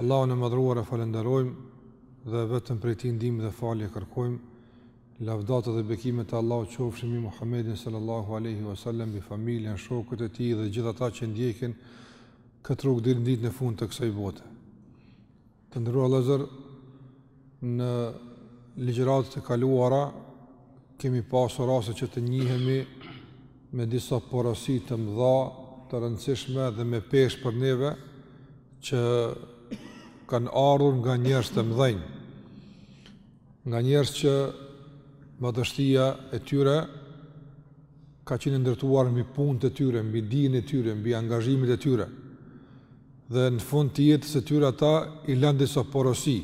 Allahun e Madhëruar e falënderojmë dhe vetëm prej Tij ndihmë dhe falje kërkojmë. Lavdata dhe bekimet e Allahut qofshin mbi Muhammedin sallallahu alaihi wasallam, mbi familjen, shokët e tij dhe gjithë ata që ndjekin këtë rrugë deri në ditën e fundit të kësaj bote. Të nderuar vëllezër, Në ligjëratet e kaluara kemi pasur raste që të njihemi me disa porosi të mëdha, të rëndësishme dhe me peshë për neve që kanë ardhur nga njerëz të mëdhenj. Nga njerëz që madhështia e tyre ka qenë e ndërtuar mbi punët e tyre, mbi dijen e tyre, mbi angazhimet e tyre. Dhe në fund të jetës së tyre ata i lanë disa porosi,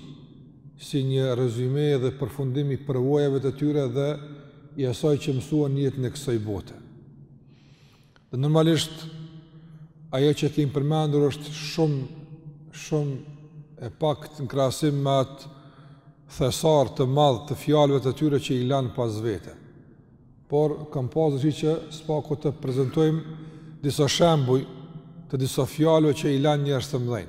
si një rezyme dhe përfundim i përvojave të tyre dhe i asaj që mësuan në jetën e kësaj bote. Dhe normalisht ajo që kemi përmendur është shumë shumë e paktë në krahasim me atë thesar të madh të fjalëve të tyre që i lanë pas vete. por kam pas dëshirë që së paku të prezentojmë disa shembuj të disa fjalëve që i lanë njerëz të mëdhenj.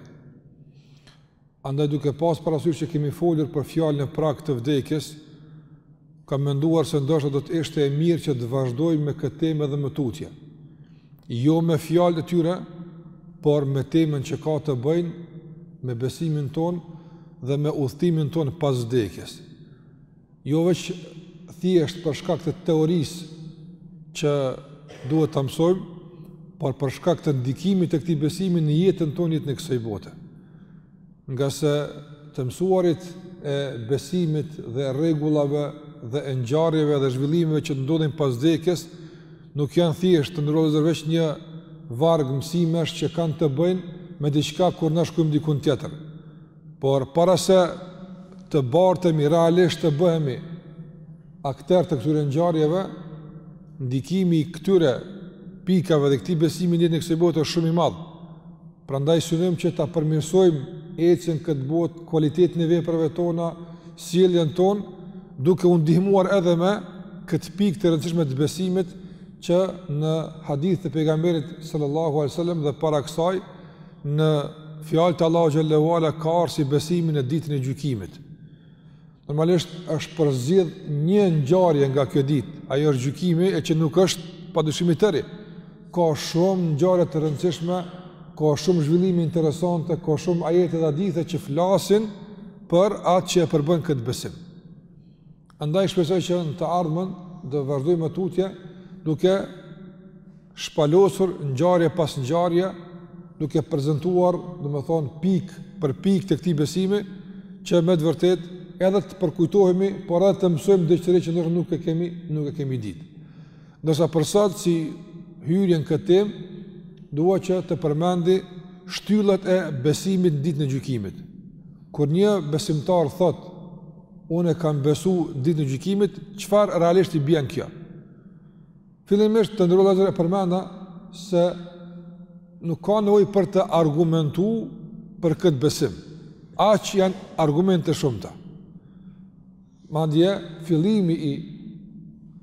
Andaj duke pas parasysh që kemi folur për fjalët në prag të vdekjes, kam menduar se ndoshta do të ishte e mirë që të vazhdojmë me këtë temë edhe më tutje. Jo me fjalët e tyre, por me temën që ka të bëjë me besimin tonë dhe me udhëtimin tonë pas vdekjes. Jo veç thjesht për shkak të teorisë që duhet ta mësojmë, por për shkak të ndikimit të këtij besimi në jetën tonë, jetën e kësaj bote. Ngase të mësuarit e besimit dhe rregullave dhe e ngjarjeve dhe zhvillimeve që të ndodhin pas vdekjes nuk janë thjesht të nderuar vëllezër veç një varg mësimesh që kanë të bëjnë me diçka kur na shkojmë dikun tjetër. Por para se të bartemi realisht të bëhemi akterë të këtyre ngjarjeve, ndikimi i këtyre pikave dhe këtij besimi në jetën e kësaj bote është shumë i madh. Prandaj synojmë që ta përmirësojmë ecjen në këtë botë, kualitetin e veprave tona, sjelljen tonë, duke u ndihmuar edhe me këtë pikë të rëndësishme të besimit që në hadith të pejgamberit sallallahu alajhi wasallam dhe para kësaj Në fjalë të Allahu xhel-le ue ala ka ardh si besimi në ditën e gjykimit. Normalisht është përzgjedh një ngjarje nga kjo ditë, ajo është gjykimi e që nuk është padyshim i tëri. Ka shumë ngjarje të rëndësishme, ka shumë zhvillime interesante, ka shumë ajete dhe hadithe që flasin për atë që e përbën këtë besim. Andaj shpresoj që në të ardhmen të vazhdojmë tutje duke shpalosur ngjarje pas ngjarje, duke prezantuar, domethënë pikë për pikë të këtij besimi që me të vërtetë edhe të përkujtohemi, por edhe të mësojmë diçka re që ne nuk e kemi, nuk e kemi ditë. Ndërsa për sot si hyrje në këtë temë, dua që të përmendi shtyllat e besimit në ditën e gjykimit. Kur një besimtar thotë, Unë kam besu në ditën e gjykimit, çfarë realisht i bjen kjo? Fillimisht të nderuar vëllezër e përmenda se nuk ka nevojë për të argumentu për këtë besim. Aq janë argumente të shumta. Madje, fillimi i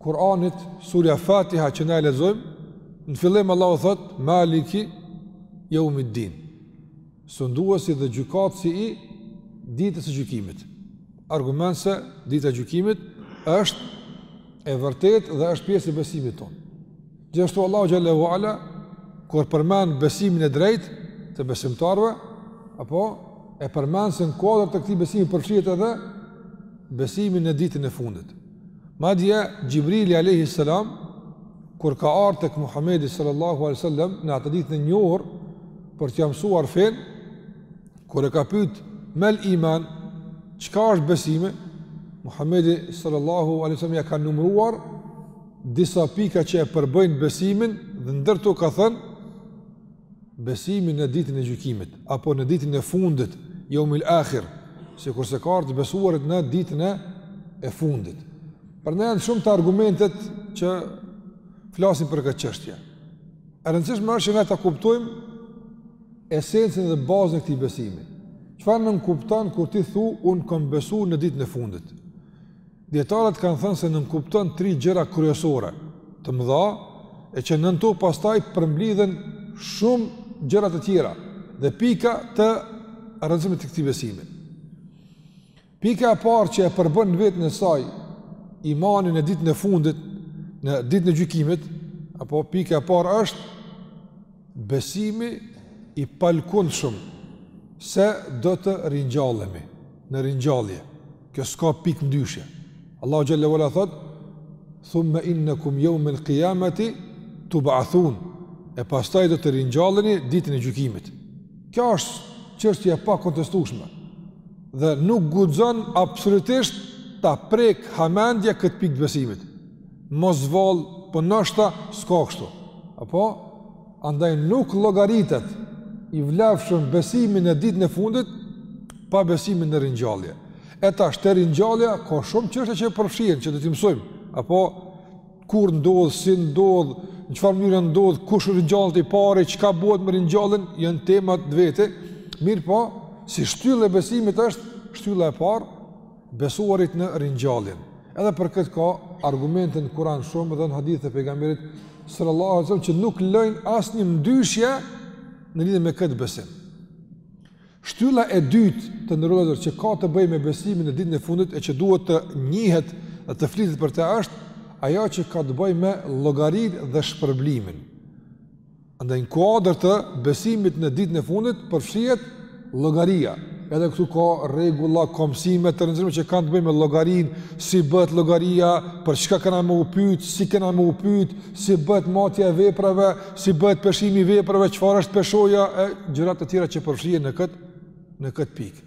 Kur'anit, surja Fatiha që ne e lexojmë, në fillim Allahu thotë, Maliki jeumid-din. Sunduesi dhe gjykatësi i Ditës së Gjykimit. Argument se Dita e Gjykimit është e vërtetë dhe është pjesë e besimit tonë. Gjithashtu Allahu xhelle ue ala kur përmend besimin e drejtë të besimtarëve, apo e përmend se në kuadër të këtij besimi përfshihet edhe besimi në ditën e fundit. Madje Xhibrili alayhi salam kur ka ardhur tek Muhamedi sallallahu alaihi wasallam në atë hadithin e njohur për t'ia mësuar fenë, kur e ka pyet mel iman, çka është besimi? Muhamedi sallallahu alaihi wasallam ja ka numëruar disa pika që e përbëjnë besimin dhe ndër to ka thënë Besimi në ditën e gjykimit, apo në ditën e fundit, jomil akhir, sikurse ka ardhë besuarit në ditën e, e fundit. Pra janë të shumta argumentet që flasin për këtë çështje. E rëndësishme është që ne ta kuptojmë esencën dhe bazën e këtij besimi. Çfarë nënkupton kur ti thu un kam besu në ditën e fundit? Dijetarët kanë thënë se nënkupton tri gjëra kryesore, të mëdha, e që nën to pastaj përmblidhen shumë gjëra të tjera dhe pika të rëndësishme të këtij besimi. Pika e parë që e përmban në veten e saj imanin në ditën e fundit, në ditën e gjykimit, apo pika e parë është besimi i palëkundshëm se do të ringjallemi në ringjallje. Kjo s'ka pikë mëdyshje. Allahu xhelle ue ala thotë: "Thumma innakum yawm al-qiyamati tub'athun." E pastaj do të ringjalleni ditën e gjykimit. Kjo është çështje e pakontestueshme. Dhe nuk guxon absolutisht ta prek hamendja këtë pikë të besimit. Mos vallë, po ndoshta s'ka kështu. Apo? Andaj nuk llogaritet i vlefshëm besimi në ditën e fundit pa besimin në ringjallje. E tash te ringjallja ka shumë çështje që përfshihen që do të mësojmë, apo kur ndodh, si ndodh, në çfarë mënyre ndodh, kush ringjallet i pari, çka bëhet me ringjalljen, janë tema të veta. Mirpo, si shtyllë e besimit është shtylla e parë besuarit në ringjalljen. Edhe për këtë ka argumente në Kur'an shumë dhe në hadithe të pejgamberit sallallahu alajhi wasallam që nuk lënë asnjë mëdyshje në lidhje me këtë besim. Shtylla e dytë të nderuar që ka të bëjë me besimin në ditën e fundit e që duhet të njihet dhe të flitet për të është ajo që ka të bëjë me llogarinë dhe shpërblimin. Andaj në kuadër të besimit në ditën e fundit përfshihet llogaria. Edhe këtu ka rregulla, ka mësime të rëndësishme që kanë të bëjnë me llogarinë, si bëhet llogaria, për çka kena me u pyt, si kena me u pyt, si bëhet matja e veprave, si bëhet peshimi i veprave, çfarë është peshoja e gjëra të tjera që përfshihen në këtë në këtë pikë.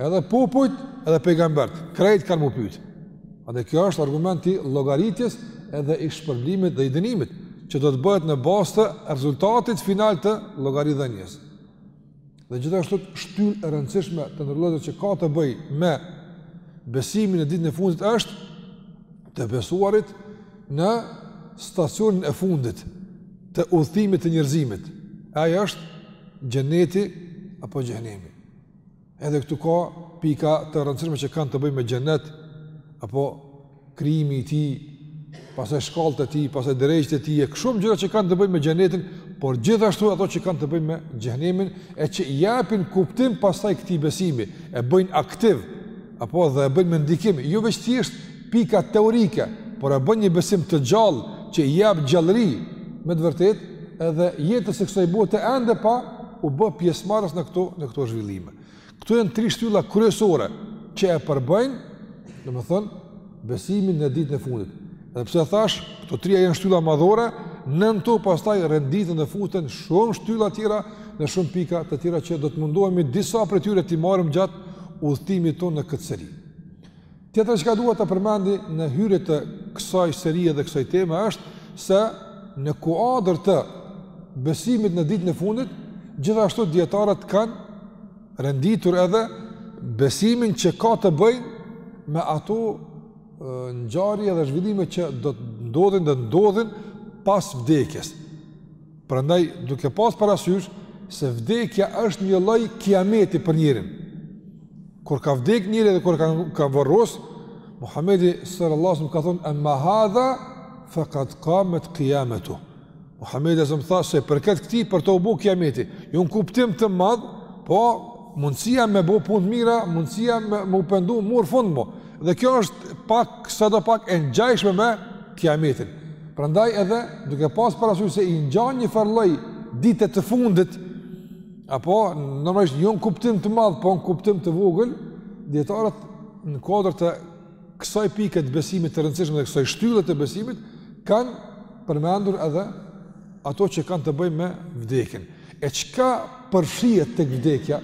Edhe popujt, edhe pejgamberët, krejt kanë me u pyt. Andaj kjo është argument i llogaritjes edhe i shpërblimit dhe i dënimit, që do të bëhet në bazë të rezultatit final të llogaridhënies. Dhe gjithashtu shtyllë e rëndësishme të nderuar që ka të bëjë me besimin në ditën e fundit është të besuarit në stacionin e fundit të udhëtimit të njerëzimit. Ai është xheneti apo xhehenemi. Edhe këtu ka pika të rëndësishme që kanë të bëjnë me xhenet apo krijimi i tij, pastaj shkallët e tij, pastaj derexhet e tij, e shumë gjëra që kanë të bëjnë me xhenetin, por gjithashtu ato që kanë të bëjnë me xhehenemin e që i japin kuptim pastaj këtij besimi, e bëjnë aktiv Apo edhe e bëjnë me ndikim, jo veç thjesht pika teorike, por e bëjnë një besim të gjallë që i jap gjallëri me të vërtetë edhe jetës së kësaj bote ende pa u bë pjesëmarrës në këto në këto zhvillime. Këto janë tri shtylla kryesore që e përbëjnë, domethënë, besimin në ditën e fundit. Dhe pse thashë, këto tria janë shtylla madhore, nën to pastaj renditen dhe futen shumë shtylla tjera dhe shumë pika të tjera që do të mundohemi disa prej tyre t'i marrim gjatë udhëtimit tonë në këtë seri. Tjetër që dua ta përmendi në hyrje të kësaj serie dhe kësaj teme është se në kuadër të besimit në ditën e fundit, gjithashtu dijetarët kanë renditur edhe besimin që ka të bëjë me ato ngjarje dhe zhvillime që do të ndodhin dhe ndodhin pas vdekjes. Prandaj duke pas parasysh se vdekja është një lloj kiameti për njeriun. Kur ka vdek njeri dhe kur ka ka varros, Muhamedi sallallahu alaihi wasallam ka thonë: "Amma hadha faqad qamat qiyamatuhu." Muhamedi a.s. tha se i përket këtij për t'u bo kiameti, jo në kuptim të madh, po mundësia me bo punë të mira, mundësia me u pendu murr fund mo. Dhe kjo është pak, sado pak e ngjajshme me kiametin. Prandaj edhe duke pas parasysh se i ngjan një farë lloj dite të fundit, apo normalisht jo në kuptim të madh, po në kuptim të vogël, dijetarët në kuadër të kësaj pike të besimit të rëndësishme dhe kësaj shtylle të besimit kanë përmendur edhe ato që kanë të bëjnë me vdekjen. E çka përfshihet tek vdekja?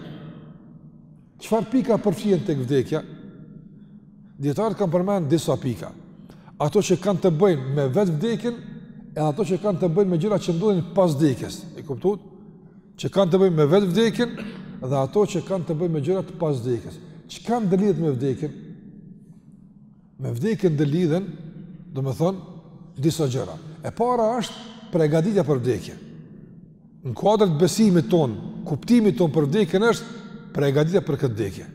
Çfarë pika përfshihen tek vdekja? Dijetarët kanë përmend disa pika. Ato që kanë të bëjnë me vetë vdekjen, edhe ato që kanë të bëjnë me gjërat që ndodhin pas vdekjes. E kuptuat? që kanë të bëjnë me vetë vdekjen dhe ato që kanë të bëjnë me gjërat pas vdekjes. Çka ndërlidhet me vdekjen? Me vdekjen ndërlidhen, domethënë, disa gjëra. E para është pregatitja për vdekje. Në kuadër të besimit tonë, kuptimit tonë për vdekjen është pregatitja për këtë vdekje.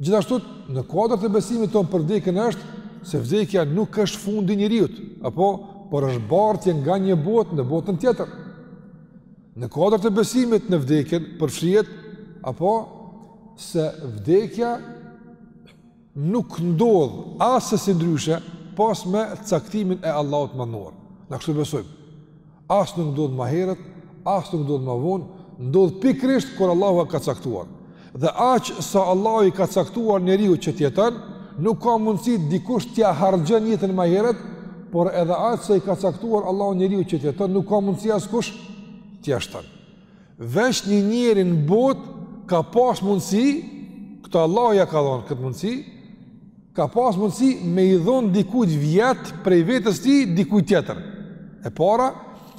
Gjithashtu në kuadër të besimit tonë për vdekjen është se vdekja nuk është fundi i njeriut, apo por është bartje nga një botë në botën tjetër. Në kuadër të besimit në vdekjen përfshihet apo se vdekja nuk ndodh asesi ndryshe pas me caktimin e Allahut të Madhnuar. Ne kështu besojmë. As nuk ndodh më herët, as nuk ndodh më vonë, ndodh pikërisht kur Allahu e ka caktuar. Dhe aq sa Allahu i ka caktuar njeriut që të jeton, nuk ka mundësi dikush t'ia harxhon jetën më herët, por edhe aq sa i ka caktuar Allahu njeriut që të jeton, nuk ka mundësi askush t'ia shton. Veç një njeri në botë ka pas mundësi, këtë Allahu ia ka dhonë këtë mundësi, ka pas mundësi me i dhonë dikujt vjet prej vetes tij dikujt tjetër. E para,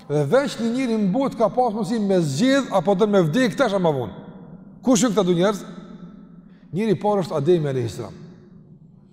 dhe veç një njeri në botë ka pas mundësi me zgjedh, apo don me vdekë tash a ma vonë. Kush jon këta du njerëz? Njeri i parë është Ademi a.s.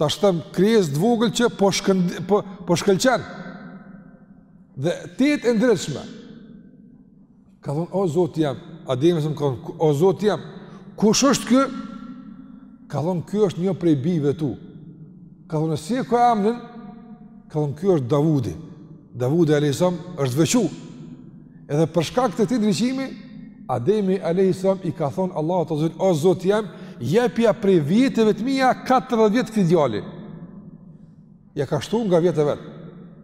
Tash atë krijesë të vogël që po shkënd po po shkëlqen. Dhe të jetë e ndritshme. Ka thon o Zoti jem, Ademi alayhis salam ka thon o Zoti jem. Kush është ky? Ka thon ky është një prej bijve të tu. Ka thon si e ka emrin? Ka thon ky është Davudi. Davudi alayhis salam është veçu. Edhe për shkak të këtij ndriçimi, Ademi alayhis salam i ka thon Allahut xhelle, o Zoti jem, jepja prej vjetve të mia 40 vjet këtij djali. Ia ka shtu nga vjetët e vet.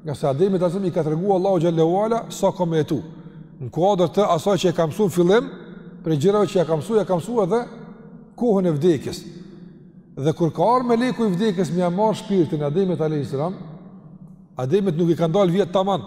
Ngase Ademit i ka tregu Allahu xhelle ue ala sa ka me jetu. Në kuadër të asaj që e ka mësu në fillim, prej gjërave që ia ka mësu, ia ka mësu edhe kohën e vdekjes. Dhe kur ka ardh meleku i vdekjes me ia marr shpirtin e Ademit alayhis salam, Ademit nuk i kan dal vjetët taman.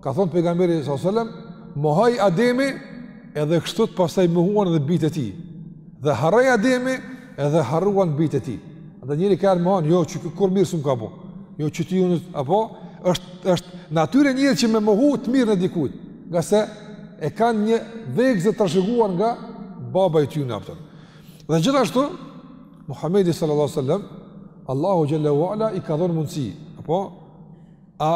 Ka thënë pejgamberi sallallahu alajhi wasallam, "Mohoi Ademi, edhe kështu pastaj mohuan edhe bijtë e tij. Dhe harroi Ademi, edhe harruan bijtë e tij." Dhe njeri ka mohon, jo që kurrë mirë s'më ka bo. Jo që ti unë apo është është natyrë e njeriut që me mohu të mirën e dikujt, ngase e kanë një vegëz të trashëguar nga baba i tyre apo. Dhe gjithashtu Muhamedi sallallahu alajhi wasallam Allahu xhallahu ala i ka dhënë mundësi, apo a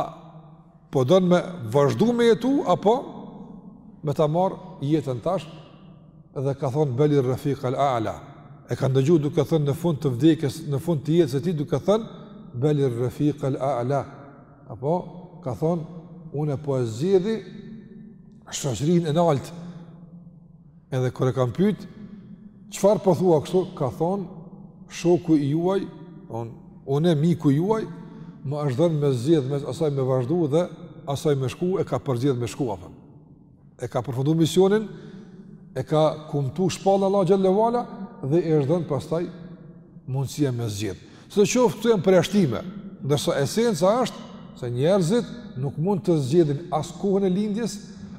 Po don me vazhdu me jetu apo me ta marr jetën tash? Dhe ka thon Belir Rafiq al A'la. E kanë dëgju duke thënë në fund të vdekjes, në fund të jetës së tij duke thënë Belir Rafiq al A'la. Apo ka thon unë po e zgjedhi shoqërinë e naltë Edhe kur e kanë pyet, çfarë po thua kështu? Ka thon shoku i juaj, on unë miku i juaj, më është dhënë me zgjedh mes asaj me vazhdu dhe asaj me shku e ka përzgjidh me shku apo. E ka përfundu misionin, e ka kumtu shpalljen e Allahut xhallahu ala dhe i është dhënë pastaj mundësia me zgjidh. Sidoqoftë këto janë përjashtime, ndërsa esenca është se njerëzit nuk mund të zgjedhin as kohën e lindjes,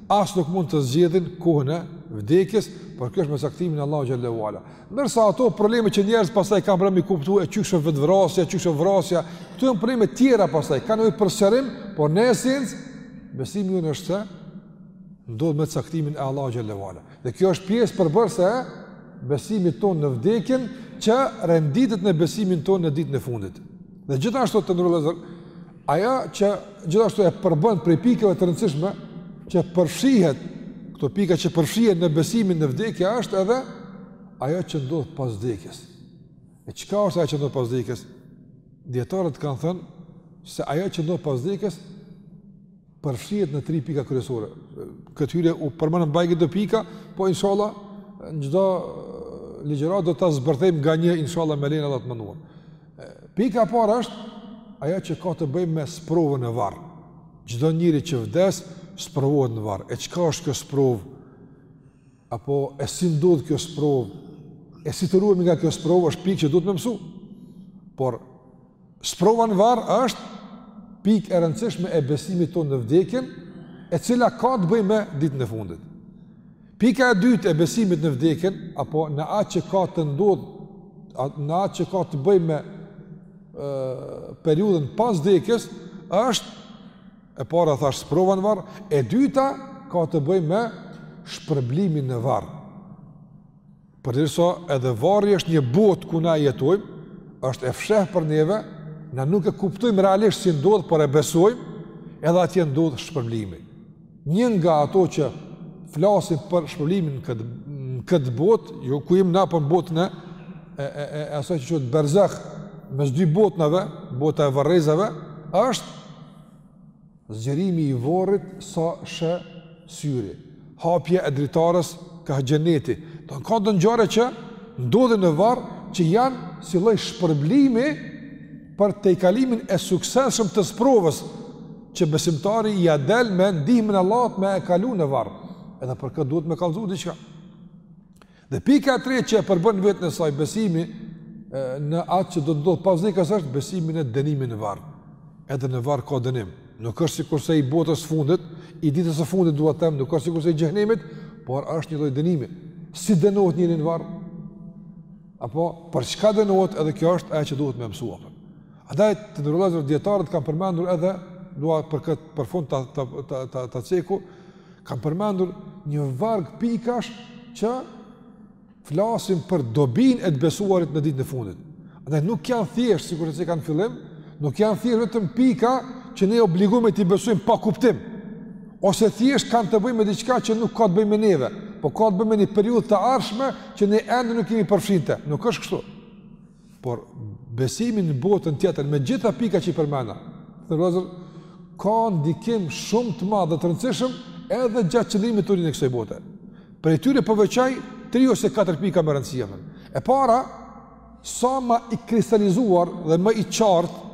as nuk mund të zgjedhin kohën e vdekjes, por kjo është me caktimin e Allahu xhallahu ala. Ndërsa ato probleme që njerëzit pastaj kanë problem me i kuptu e qysh vetëvrasja, qysh vrasja, këto janë probleme të tjera pastaj, kanë nevojë për sqarim, por në esencë besimi ynë është se ndodh me caktimin e Allahu xhallahu ala. Dhe kjo është pjesë përbërëse e besimit tonë në vdekjen që renditet në besimin tonë në ditën e fundit. Dhe gjithashtu të nderuar vëllezër, ajo që gjithashtu e përbën prej pikave të rëndësishme, që përfshihet, këto pika që përfshihet në besimin në vdekja është edhe ajo që ndodh pas vdekjes. E çka është ajo që ndodh pas vdekjes? Dijetarët kanë thënë se ajo që ndodh pas vdekjes përfshihet në tri pika kryesore. Këtë hyrje u përmendën bajagi do pika, po inshallah në çdo ligjëratë do ta zbërthejmë nga një inshallah me lejen e Allahut të madhëruar. Pika e parë është ajo që ka të bëjë me sprovën e varrit. Çdo njeri që vdes, sprovohet në varr. E çka është kjo sprovë? apo e si ndodh kjo sprovë, e si të ruhemi nga kjo sprovë, është pikë që duhet me mësu. Por, sprova në varr është pikë e rëndësishme e besimit tonë në vdekjen, e cila ka të bëjë me ditën e fundit. Pika e dytë e besimit në vdekjen, apo në atë që ka të ndodhë, në atë që ka të bëjë me periudhën pas vdekjes, është E para thash sprova në varr, e dyta ka të bëjë me shpërblimin në varr. Përderisa edhe varri është një botë ku na jetojmë, është e fsheh për neve, na nuk e kuptojmë realisht si ndodh, por e besojmë, edhe atje ndodh shpërblimi. Një nga ato që flasim për shpërblimin këtë në këtë botë, jo ku jemi na po n'botën e e e e asaj që quhet berzah, mes dy botëve, bota e varrezave, është Zgjerimi i vorrit sa sheh syri. Hapja e dritares kah xhenneti. Pra ka do ngjarje që ndodhin në varr që janë si lloj shpërblimi për tejkalimin e suksesshëm të sprovës që besimtari ia del me ndihmën e Allahut me e kalu në varr. Edhe për këtë duhet me kallëzu diçka. Dhe pika e tretë që e përbën në veten e saj besimi në atë që do të ndodhë pas vdekjes është besimi në dënimin në varr. Edhe në varr ka dënim. Nuk është sikurse i botës fundit, i ditës së fundit dua të them, nuk është sikurse i xhehenemit, por është një lloj dënimi. Si dënohet njeri në varr? Apo për çka dënohet? Edhe kjo është ajo që duhet me e mësu. Andaj të nderuar dijetarët kanë përmendur edhe dua për këtë për fund ta ta ta ta ceku Kanë përmendur një varg pikash që flasin për dobinë e të besuarit në ditën e fundit. Andaj nuk janë thjesht, sikurse ceka në fillim, nuk janë thjesht vetëm pika që ne obligohemi t'i besojmë pa kuptim. Ose thjesht kanë të bëjnë me diçka që nuk ka të bëjë me neve, po ka të bëjë me një periudhë të ardhshme që ne ende nuk jemi përfshi në të. Nuk është kështu. Por besimi në botën tjetër me gjitha pikat që i përmenda, vëllezër, ka ndikim shumë të madh dhe të rëndësishëm edhe gjatë qëndrimit të njeriut në kësaj bote. Prej tyre po veçoj 3 ose 4 pika me rëndësi. E para, sa më i kristalizuar dhe më i qartë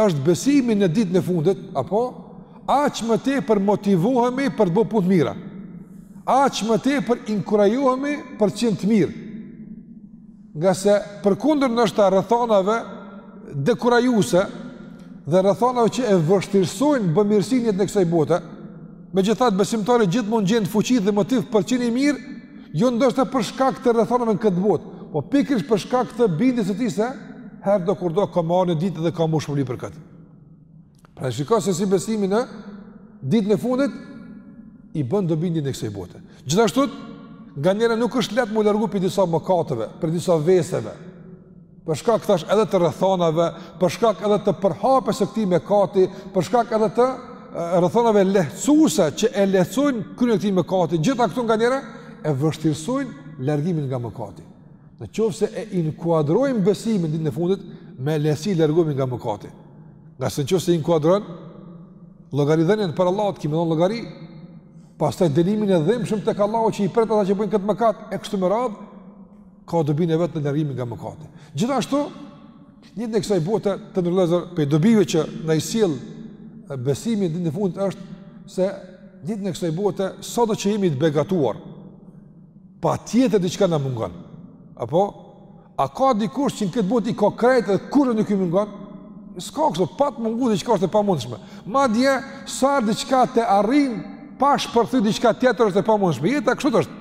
është besimi në ditën e fundit, apo aq më tepër motivohemi për të bërë punë të mira. Aq më tepër inkurajohemi për të qenë të mirë. Ngase përkundër ndoshta rrethanave dekurajuese dhe rrethanave që e vështirësojnë bamirësinë në kësaj bote, megjithatë besimtari gjithmonë gjen fuqi dhe motiv për të qenë i mirë, jo ndoshta për shkak të rrethanave në këtë botë, po pikërisht për shkak të bindjes së tij se herë do kurdo ka me ardh një ditë dhe ka me u shpërbly për këtë. Pra shiko se si besimi në ditën e fundit i bën dobi edhe kësaj bote. Gjithashtu, nganjëherë nuk është lehtë me u largu prej disa mëkateve, prej disa veseve. Për shkak thash edhe të rrethanave, për shkak edhe të përhapjes së këtij mëkati, për shkak edhe të rrethanave lehtësuese që e lehtësojnë kryerjen e këtij mëkati, gjitha këto nganjëherë e vështirësojnë largimin nga mëkati. Në qoftë se e inkuadrojmë besimin në ditën e fundit me lehtësi largohemi nga mëkati. Ngase në qoftë se inkuadron llogaridhënien, para Allahut kimi me dhon llogari, pastaj dënimin e dhimbshëm tek Allahu që i pret ata që bëjnë këtë mëkat e kështu me radhë, ka dobinë e vet në largimin nga mëkati. Gjithashtu, në jetën e kësaj bote, të nderuar vëllezër, prej dobive që na i sjell besimi në ditën e fundit është se në jetën e kësaj bote, sado që jemi të begatuar, patjetër diçka na mungon. Apo? A ka dikush që në këtë botë i ka krejt edhe kurrë nuk i mungon? S'ka kështu, pa të mungu diçka është e pamundshme. Madje, sa diçka të arrin, pa shpërthy diçka tjetër është e pamundshme. Jeta kështu është.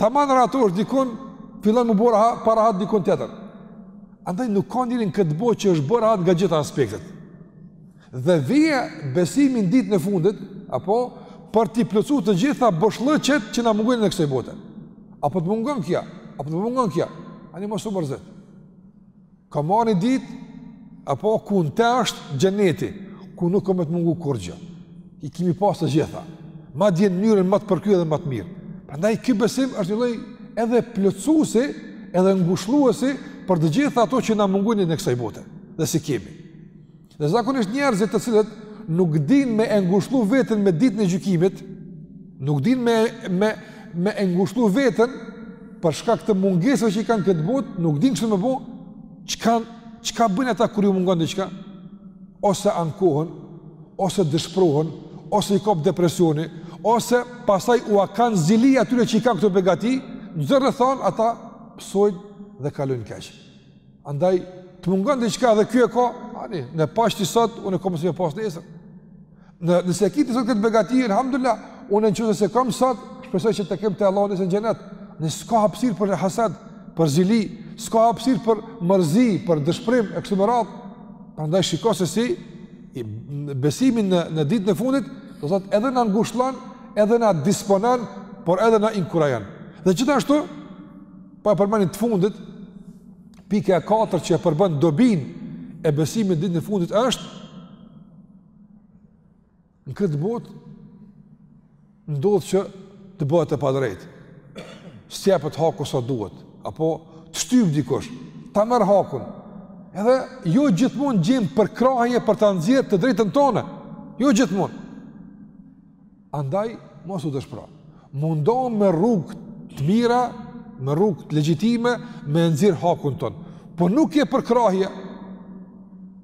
Taman rahatohesh dikun, fillon me u bo parahat dikun tjetër. Andaj nuk ka njeri në këtë botë që është bo rahat nga gjitha aspektet. Dhe vjen besimi në ditën e fundit, apo për t'i plotësu të gjitha boshllëqet që na mungojnë në jetën e kësaj bote. A po të mungon kjo, a po të mungon kjo? Ani mos u mërzit. Ka me ardh një ditë, apo ku në te është xheneti, ku nuk ka me të mungu kurgjë. I kimi me pas të gjitha. Madje në mënyrën më të përkryer dhe më të mirë. Prandaj, ky besim është një lloj edhe plotësuesi, edhe ngushlluesi për të gjitha ato që na mungojnë në jetën e kësaj bote dhe s'i kemi. Dhe zakonisht njerëzit të cilët nuk din me e ngushllu veten me ditën e gjykimit, nuk din me, me, me e ngushllu veten për shkak të mungesave që i kanë në këtë botë, nuk din kështu me bo, çka, çka bëjnë ata kur ju mungon diçka? Ose ankohen, ose dëshprohen, ose i kap depresioni, ose pastaj ua kanë zili atyre që i kanë këto begati, në zërë thonë, ata pësojnë dhe kalojnë keq. Andaj, të mungon diçka dhe ky e ka, ani, në paç ti sot, unë e kom si me pas nesër. Në, nëse ki ti sot këtë begati, elhamdulilah, unë në qoftë se s'e kam sot, shpresoj që ta kem te Allahu nesër në xhenet, në s'ka hapsir për hasad, për zili, s'ka hapsir për mërzi, për dëshprim, e kështu me radhë, prandaj shiko se si, i besimi në, në ditën e fundit, do thot edhe na ngushllon, edhe na disponon, por edhe na inkurajon. Dhe gjithashtu, Po e përmendim të fundit, pika e katërt që e përbën dobinë e besimit në ditën e fundit është në këtë botë ndodh që të bëhet e padrejtë. S'të jepet haku sa duhet, apo të shtyp dikush, ta merr hakun. Edhe jo gjithmonë gjejmë përkrahje për ta nxjerr të drejtën tonë. Jo gjithmonë. Andaj, mos u dëshpro. Mundohu me rrugë të mira, me rrugë të legjitime, me nxjerr hakun ton. Po nuk gjen përkrahje,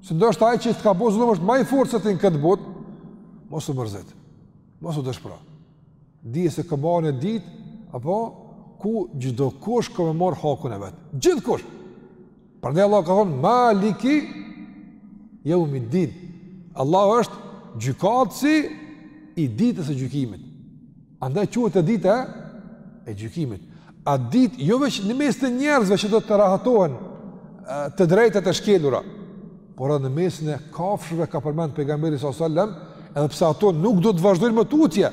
se ndoshta ai që të ka bo zullum është ma i fortë se ti në këtë botë, mos u mërzit, mos u dëshpro. Dije se ka me ardh një ditë, apo, ku çdokush ka me marr hakun e vet. Gjithkush! Prandaj Allahu ka thonë Maliki yawmiddin. Allahu është gjykatësi i ditës së gjykimit. Andaj quhet dita e gjykimit. A ditë jo veç në mes të njerëzve që do të rahatohen të drejtat e shkelura, Por edhe në mesin e kafshëve ka përmend pejgamberi sallallahu alajhi wasallam, edhe pse ato nuk do të vazhdojnë më tutje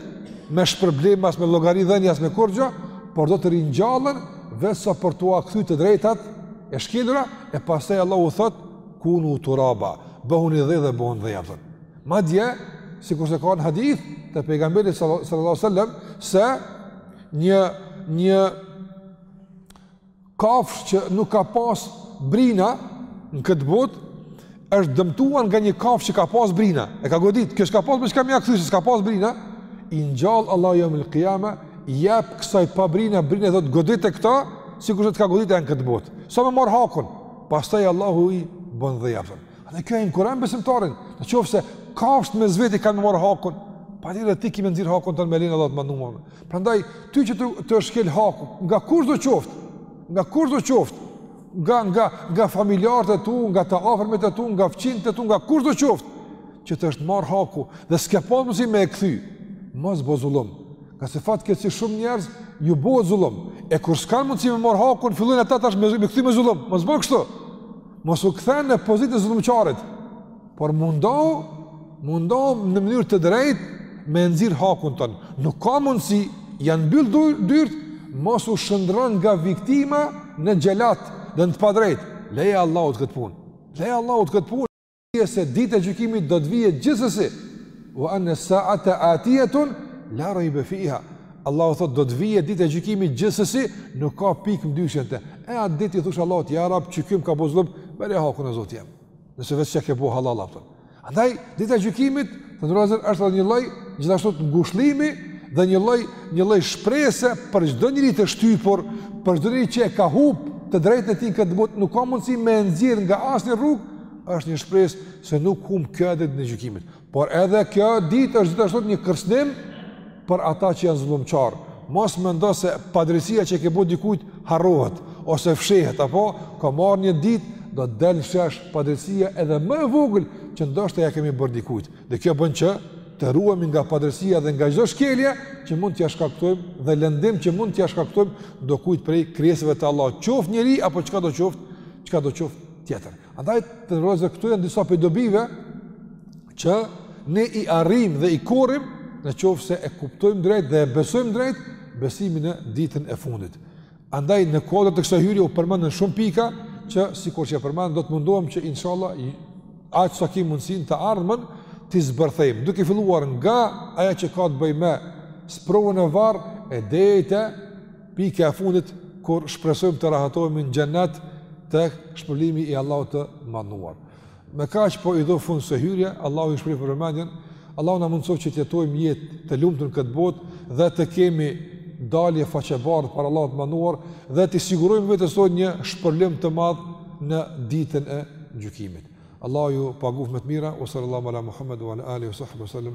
me shpërblim as me llogaridhënie as me kurgjo, por do të ringjallen veç sa për t'ua kthy të drejtat e shkelura e pastaj Allahu thot kunu turaba, bëhuni dhe dhe bohen dhe ata. Madje, sikurse ka në hadith të pejgamberi sallallahu alajhi wasallam se një një Kafshë që nuk ka pas brina në këtë botë, është dëmtuar nga një kafshë që ka pas brina. E ka godit, kjo s'ka pas me çka me ia kthy se s'ka pas brina. I ngjall Allahu jaumul kijama, jap kësaj pa brina, brina thotë godite këta, sikurse të ka godit në këtë botë. Sa me marr hakun. Pastaj Allahu i bën dhe ata. Dhe kjo e inkurajon besimtarin. Në qoftë se kafshët mes veti kanë me marr hakun, patjetër ti ki me nxirr hakun tan me lin Allahu të mënduar. Prandaj ty që të, të është shkel haku, nga kushdo qoftë? Nga kushdo qoftë? Nga nga nga familjarët e tu, nga të afërmit e tu, nga fqinjtë e tu, nga kushdo qoftë? Që të është marr haku dhe s'ke pas mundësi me e kthy. Mos bo zullum. Ngase fatkeqësisht shumë njerëz ju bëhet zullum. E kur s'kan mundësi me marr hakun, fillojnë ata tash me me kthy me zullum. Mos bëj kështu. Mos u kthen në pozitën e zullumqarit. Por mundohu, mundohu në mënyrë të drejtë me nxirr hakun ton. Nuk ka mundsi janë mbyll dyert, mos u shndron nga viktima në xhelat dhe në të padrejtë. Leja Allahut këtë punë. Leja Allahut këtë punë. Dhe se dita e gjykimit do të vijë gjithsesi. Wa an sa'ata atiyatun la rayba fiha. Allahu thotë do të vijë dita e gjykimit gjithsesi, nuk ka pikë dyshimi në të. E atë ditë i thosh Allahut, ja Rabb, qiky m'ka bo zullum, merre hakun, o Zoti jem. Nëse veç s'ja ke bo halal ato. Andaj, dita e gjykimit, të nderuar vëllezër, është edhe një lloj, gjithashtu ngushllimi dhe një lloj, një lloj shprese për çdo njeri të shtypur, për çdo njeri që e ka hup të drejtën e tij në këtë botë, nuk ka mundësi me e nxjerr nga asnjë rrugë, është një shpresë se nuk humb kjo edhe ditën e gjykimit. Por edhe kjo ditë është gjithashtu një kërcënim për ata që janë zullumqarë. Mos mendo se padrejtësia që ke bo dikujt harrohet, ose fshehet, apo ka me ardh një ditë, do të del në shesh padrejtësia edhe më e vogël që ndoshta ja kemi bërë dikujt. Dhe kjo bën që të ruemi nga padrejtësia dhe nga çdo shkelje që mund t'ja shkaktojmë dhe lëndim që mund t'ja shkaktojmë dokujt prej krijesave të Allahut, qoftë njeri apo çkado qoftë, çkado qoftë tjetër. Andaj të nderuar këto janë disa prej dobive që ne i arrijm dhe i korrim në qoftë se e kuptojmë drejt dhe e besojmë drejt besimin në ditën e fundit. Andaj në kuadër të kësaj hyrje u përmendën shumë pika që sikur që e përmenda do të mundohem që inshallah aq sa kemi mundësi në të ardhmen t'i zbërthejmë. Duke filluar nga ajo që ka të bëjë me sprovën e varrit e deri te Pika e fundit kur shpresojmë të rahatohemi në xhenet tek shpërblimi i Allahut të madhëruar. Me kaq po i jap fund kësaj hyrje, Allahu ju shpërbleftë për vëmendjen. Allahu na mundësoftë që të jetojmë jetë të lumtur në këtë botë dhe të kemi dalje faqebardhë para Allahut të madhëruar dhe t'i sigurojmë vetes sonë një shpërblim të madh në ditën e gjykimit. Allahu ju paguaftë me të mira, sallallahu ala Muhammed wa ala alihi wa sahbihi sallam.